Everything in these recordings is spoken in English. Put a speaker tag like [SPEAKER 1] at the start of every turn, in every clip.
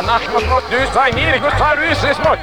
[SPEAKER 1] Она ж, ну, ты, Замир,
[SPEAKER 2] Гусар, Вишь, Смотри.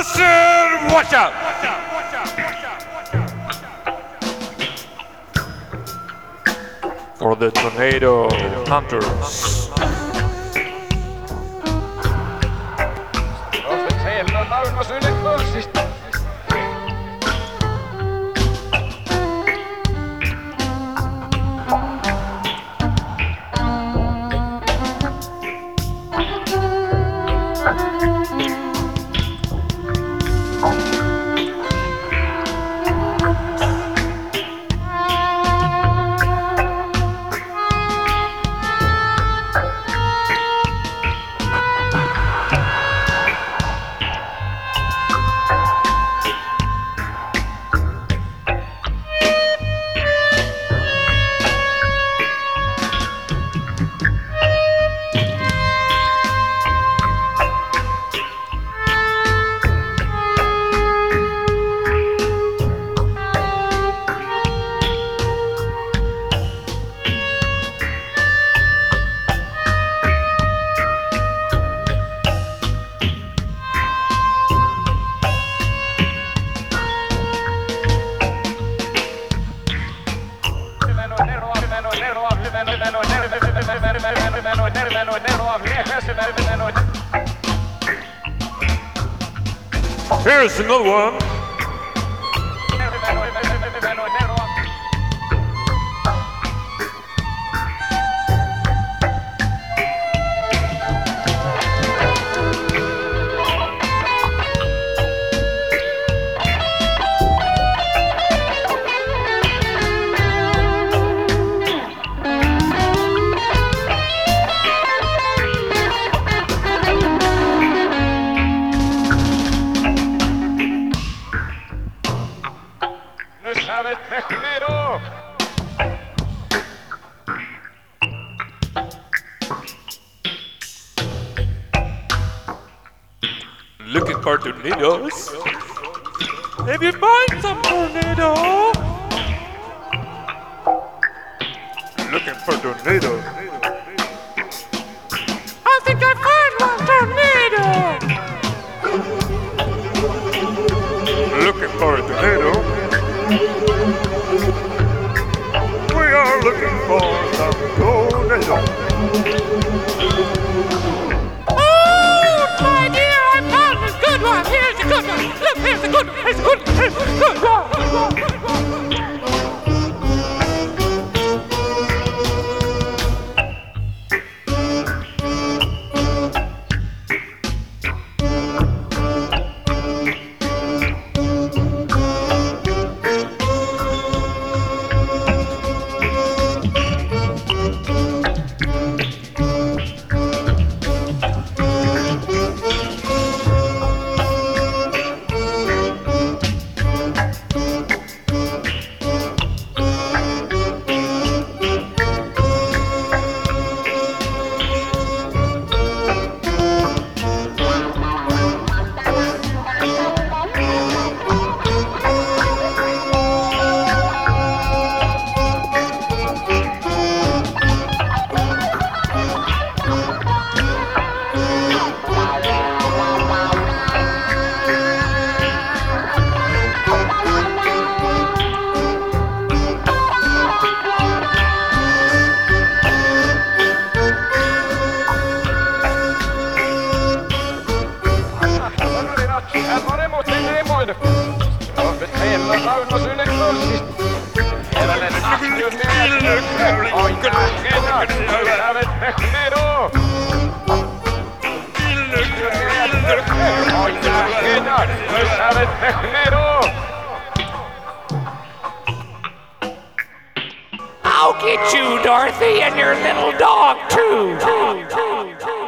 [SPEAKER 2] Watch out. Watch out. or the tornado hunters.
[SPEAKER 1] Of the.
[SPEAKER 2] Here's another one.
[SPEAKER 1] Sabes primero.
[SPEAKER 2] Looking for tornadoes. If you find some tornado. Looking for tornado. I think I found one tornado. Looking for a tornado.
[SPEAKER 1] Löytävät Mehmero.
[SPEAKER 3] I'll get you, Dorothy, and your little dog, too.